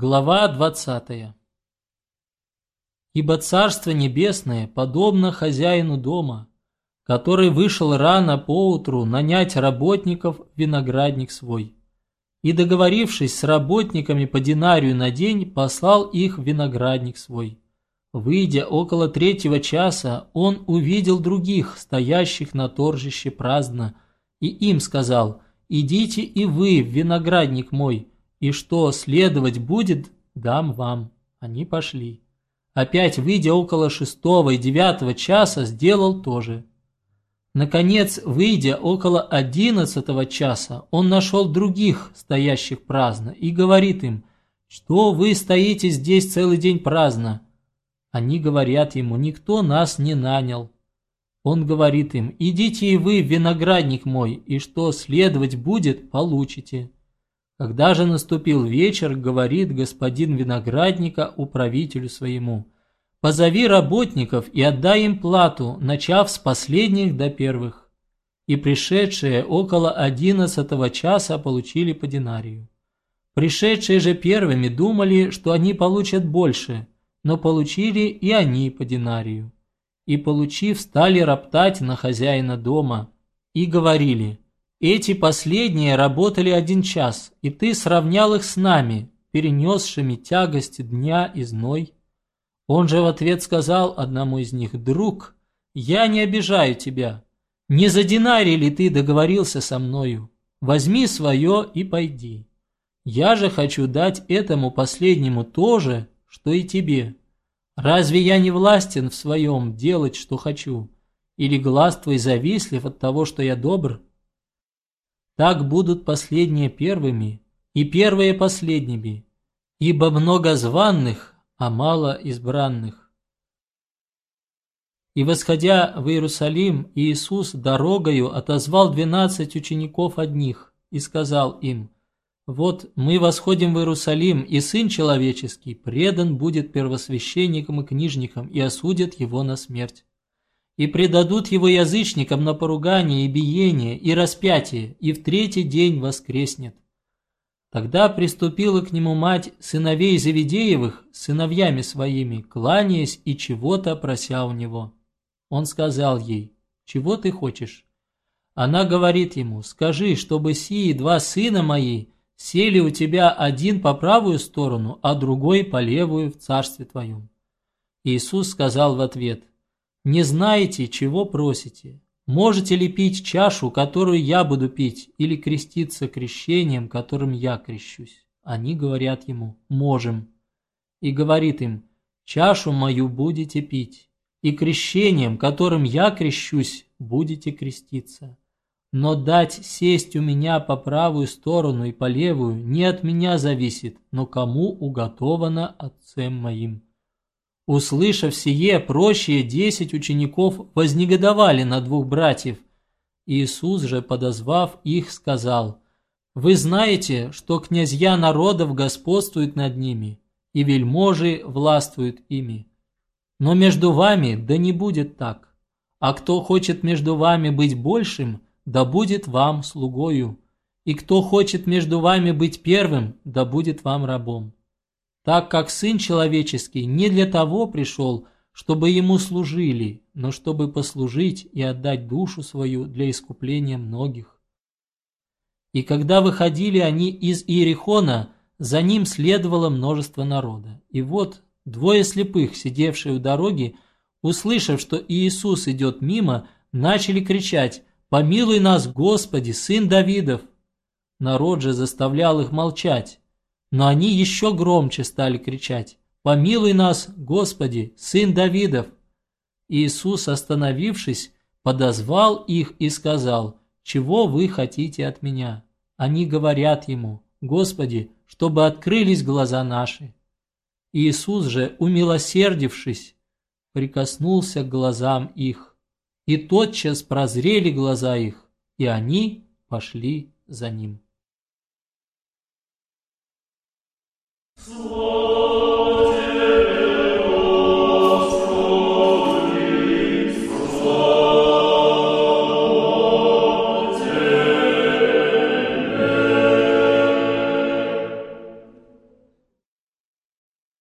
Глава 20 Ибо Царство Небесное подобно хозяину дома, который вышел рано поутру нанять работников виноградник свой, и, договорившись с работниками по динарию на день, послал их виноградник свой. Выйдя около третьего часа, он увидел других, стоящих на торжище праздно, и им сказал, «Идите и вы виноградник мой, и что следовать будет, дам вам». Они пошли. Опять, выйдя около шестого и девятого часа, сделал то же. Наконец, выйдя около одиннадцатого часа, он нашел других, стоящих праздно, и говорит им, «Что вы стоите здесь целый день праздно?» Они говорят ему, «Никто нас не нанял». Он говорит им, «Идите и вы в виноградник мой, и что следовать будет, получите». Когда же наступил вечер, говорит господин виноградника управителю своему, «Позови работников и отдай им плату, начав с последних до первых». И пришедшие около одиннадцатого часа получили по динарию. Пришедшие же первыми думали, что они получат больше, но получили и они по динарию. И, получив, стали роптать на хозяина дома и говорили – эти последние работали один час, и ты сравнял их с нами, перенесшими тягости дня и зной. Он же в ответ сказал одному из них, «Друг, я не обижаю тебя. Не за динарий ли ты договорился со мною? Возьми свое и пойди. Я же хочу дать этому последнему то же, что и тебе. Разве я не властен в своем делать, что хочу? Или глаз твой завистлив от того, что я добр?» Так будут последние первыми, и первые последними, ибо много званных, а мало избранных. И восходя в Иерусалим, Иисус дорогою отозвал двенадцать учеников одних и сказал им, «Вот мы восходим в Иерусалим, и Сын Человеческий предан будет первосвященникам и книжникам, и осудят его на смерть и предадут его язычникам на поругание и биение и распятие, и в третий день воскреснет. Тогда приступила к нему мать сыновей Завидеевых сыновьями своими, кланяясь и чего-то прося у него. Он сказал ей, «Чего ты хочешь?» Она говорит ему, «Скажи, чтобы сии два сына мои сели у тебя один по правую сторону, а другой по левую в царстве твоем». Иисус сказал в ответ, не знаете, чего просите. Можете ли пить чашу, которую я буду пить, или креститься крещением, которым я крещусь? Они говорят ему, можем. И говорит им, чашу мою будете пить, и крещением, которым я крещусь, будете креститься. Но дать сесть у меня по правую сторону и по левую не от меня зависит, но кому уготовано отцем моим. Услышав сие, прочие десять учеников вознегодовали на двух братьев. Иисус же, подозвав их, сказал, «Вы знаете, что князья народов господствуют над ними, и вельможи властвуют ими. Но между вами да не будет так. А кто хочет между вами быть большим, да будет вам слугою. И кто хочет между вами быть первым, да будет вам рабом так как Сын Человеческий не для того пришел, чтобы Ему служили, но чтобы послужить и отдать душу свою для искупления многих. И когда выходили они из Иерихона, за ним следовало множество народа. И вот двое слепых, сидевшие у дороги, услышав, что Иисус идет мимо, начали кричать «Помилуй нас, Господи, Сын Давидов!» Народ же заставлял их молчать, но они еще громче стали кричать «Помилуй нас, Господи, Сын Давидов!» Иисус, остановившись, подозвал их и сказал «Чего вы хотите от меня?» Они говорят ему «Господи, чтобы открылись глаза наши». Иисус же, умилосердившись, прикоснулся к глазам их, и тотчас прозрели глаза их, и они пошли за ним. So